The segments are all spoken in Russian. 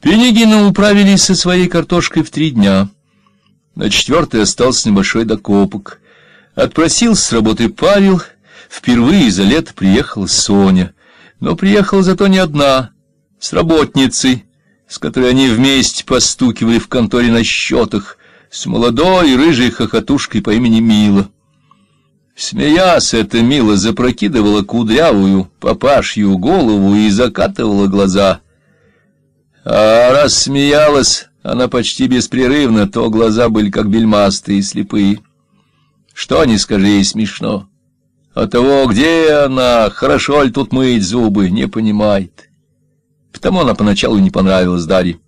Пенигина управились со своей картошкой в три дня. На четвертый остался небольшой докопок. Отпросился с работы Павел, впервые за лето приехала Соня. Но приехала зато не одна, с работницей, с которой они вместе постукивали в конторе на счетах, с молодой рыжей хохотушкой по имени Мила. Смеясь, эта Мила запрокидывала кудрявую папашью голову и закатывала глаза — а раз смеялась она почти беспрерывно, то глаза были как бельмастые и слепые. Что не скажи, ей смешно. А того, где она, хорошо ли тут мыть зубы, не понимает. Потому она поначалу не понравилась Дарье.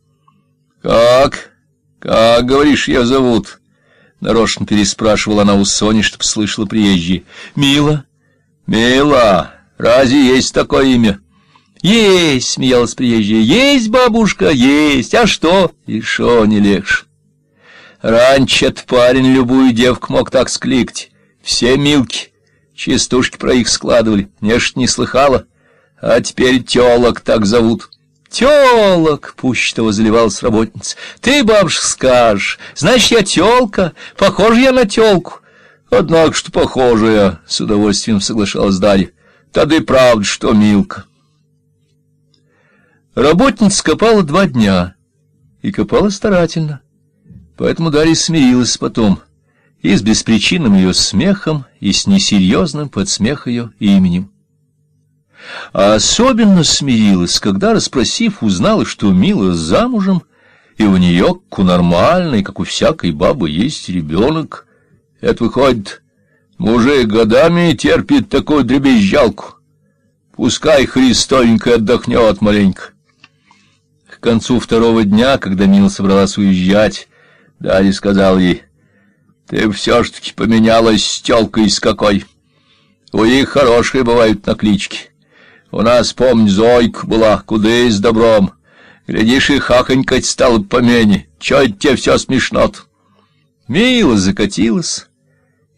«Как? Как, говоришь, ее зовут?» Нарочно переспрашивала она у Сони, чтоб слышала приезжие. «Мила». «Мила? Разве есть такое имя?» «Есть!» — смеялась приезжая. «Есть, бабушка, есть! А что?» «И шо не легче!» Раньше парень любую девку мог так скликать. Все милки, частушки про их складывали. Не ж не слыхала. А теперь тёлок так зовут. Тёлок, пуще того заливалась работница. Ты, бабушка, скажешь, значит, я тёлка, похожа я на тёлку. Однако, что похожая, с удовольствием соглашалась Дарья. И правда, что Милка. Работница копала два дня, и копала старательно. Поэтому Дарья смирилась потом и с беспричинным ее смехом, и с несерьезным под смех ее именем. А особенно смирилась, когда, расспросив, узнала, что Мила замужем, и у нее, как у нормальной, как у всякой бабы, есть ребенок. Это выходит, мужик годами терпит такую дребезжалку. Пускай Христовенька отдохнет маленько концу второго дня, когда Мила собралась уезжать, Дарья сказал ей, «Ты все-таки поменялась с тёлкой с какой. У них хорошие бывают наклички. У нас, помню, Зойка была, куда и с добром. Глядишь, и хахонькать стало помене. Чё это тебе все смешно-то?» Мила закатилась,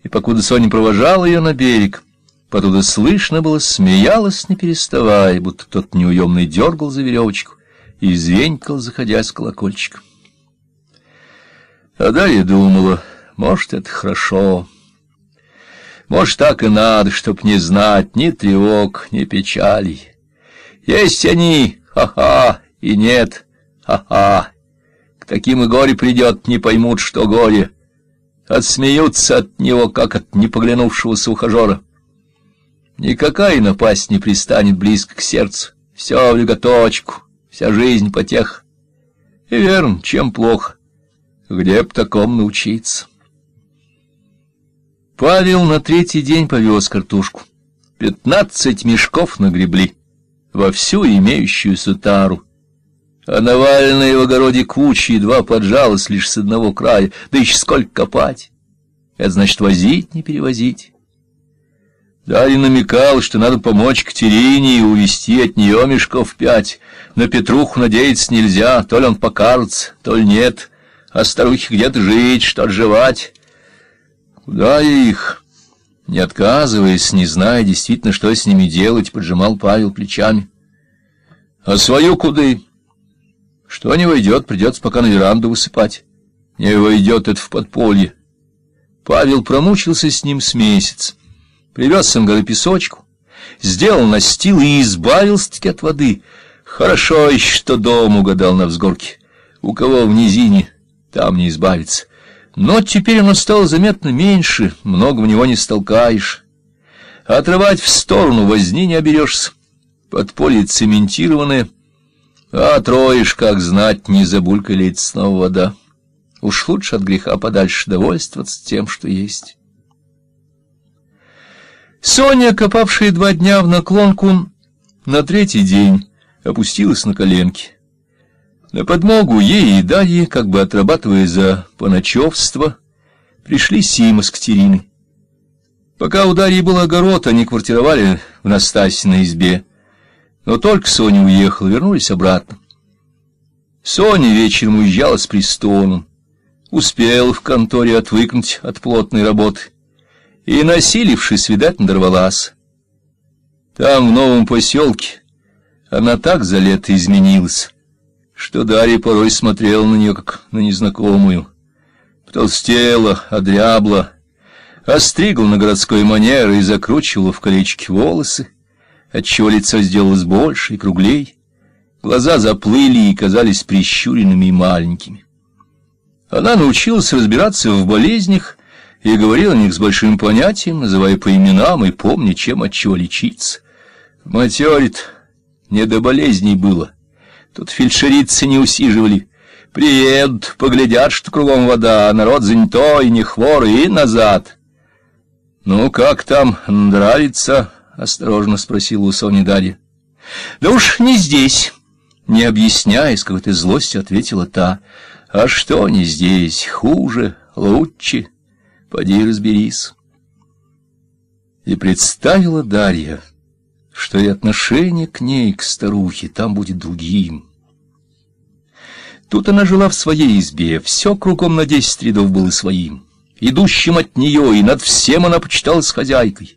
и покуда Соня провожала ее на берег, потуда слышно было, смеялась, не переставая, будто кто-то неуемный дергал за веревочку и звенькал, заходя с колокольчиком. А Дарья думала, может, это хорошо. Может, так и надо, чтоб не знать ни тревог, ни печалей. Есть они, ха-ха, и нет, ха-ха. К таким и горе придет, не поймут, что горе. Отсмеются от него, как от непоглянувшегося ухажера. Никакая напасть не пристанет близко к сердцу. Все в леготочку, вся жизнь потех. И верно, чем плохо, где б таком научиться. Павел на третий день повез картошку. Пятнадцать мешков нагребли во всю имеющуюся тару. А наваленная в огороде куча едва поджалась лишь с одного края, да еще сколько копать. Это значит возить, не перевозить. Дарья намекал, что надо помочь Катерине и увести от нее мешков пять. На Петруху надеяться нельзя, то ли он покажется, то ли нет. А старухе где-то жить, что отживать. Куда их? Не отказываясь, не зная действительно, что с ними делать, поджимал Павел плечами. А свою куды? Что не войдет, придется пока на веранду высыпать. Не войдет это в подполье. Павел промучился с ним с месяц привез с Ингары песочку, сделал настил и избавился-таки от воды. Хорошо еще, что дом угадал на взгорке. У кого в низине, там не избавиться. Но теперь оно стало заметно меньше, много в него не столкаешь. Отрывать в сторону возни не оберешься. Подполье цементированное, а троишь, как знать, не забулькалит снова вода. Уж лучше от греха подальше довольствоваться тем, что есть». Соня, копавшая два дня в наклонку, на третий день опустилась на коленки. На подмогу ей и Дарье, как бы отрабатывая за поночевство, пришли Сима с Катериной. Пока у Дарьи был огород, они квартировали в Настасьиной избе. Но только Соня уехала, вернулись обратно. Соня вечером уезжала с пристоном. Успел в конторе отвыкнуть от плотной работы и, насилившись, видать, надорвалась. Там, в новом поселке, она так за лето изменилась, что Дарья порой смотрела на нее, как на незнакомую. Потолстела, одрябла, остригла на городской манер и закручивала в колечки волосы, отчего лицо сделалось больше и круглей, глаза заплыли и казались прищуренными и маленькими. Она научилась разбираться в болезнях и говорила о них с большим понятием, называя по именам и помня, чем от чего лечиться. Материт, не до болезней было. Тут фельдшерицы не усиживали. Приедут, поглядят, что кругом вода, а народ занятой, не хворый, и назад. — Ну, как там, нравится? — осторожно спросила у Сони Дарья. — Да уж не здесь. Не объясняя, с какой-то злостью ответила та. — А что не здесь? Хуже, лучше. Поди разберись. И представила Дарья что и отношение к ней, к старухе, там будет другим. Тут она жила в своей избе, все кругом на десять рядов было своим. Идущим от нее, и над всем она почиталась хозяйкой.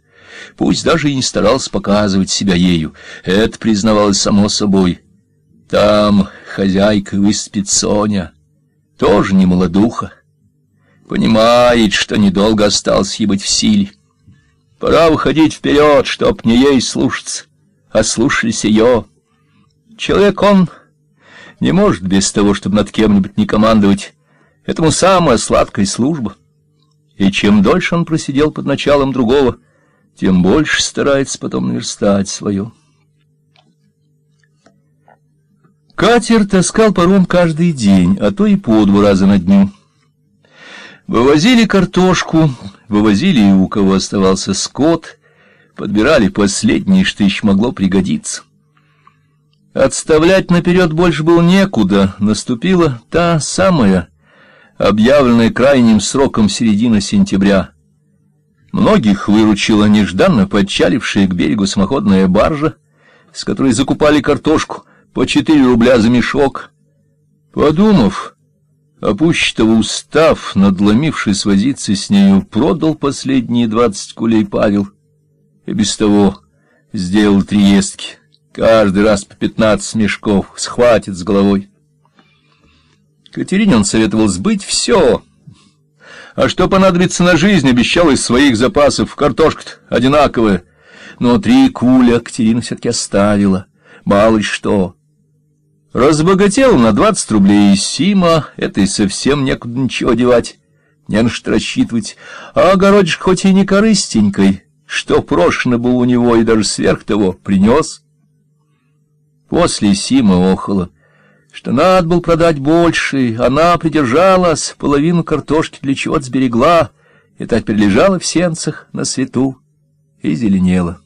Пусть даже и не старался показывать себя ею, это признавалось само собой. Там хозяйка выспит Соня, тоже не молодуха. Понимает, что недолго осталось ей быть в силе. Пора выходить вперед, чтоб не ей слушаться, а слушались ее. Человек он не может без того, чтобы над кем-нибудь не командовать. Этому самая сладкая служба. И чем дольше он просидел под началом другого, тем больше старается потом наверстать свое. Катер таскал паром каждый день, а то и по два раза на дню. Вывозили картошку, вывозили и у кого оставался скот, подбирали последнее, что еще могло пригодиться. Отставлять наперед больше было некуда, наступила та самая, объявленная крайним сроком середина сентября. Многих выручила нежданно подчалившая к берегу самоходная баржа, с которой закупали картошку по четыре рубля за мешок. Подумав, а пуще того устав, надломившись возиться с нею, продал последние двадцать кулей Павел. И без того сделал три ездки, каждый раз по пятнадцать мешков, схватит с головой. Катерине он советовал сбыть все, а что понадобится на жизнь, обещал из своих запасов, картошка одинаковая, но три куля Катерина все-таки оставила, мало ли что. Разбогател на двадцать рублей из Сима, это и совсем некуда ничего девать, не на что рассчитывать, а огородишь хоть и не корыстенькой, что прошено было у него и даже сверх того принес. После Сима охала, что надо было продать больше, она придержалась, половину картошки для чего-то сберегла, и так перележала в сенцах на свету и зеленела.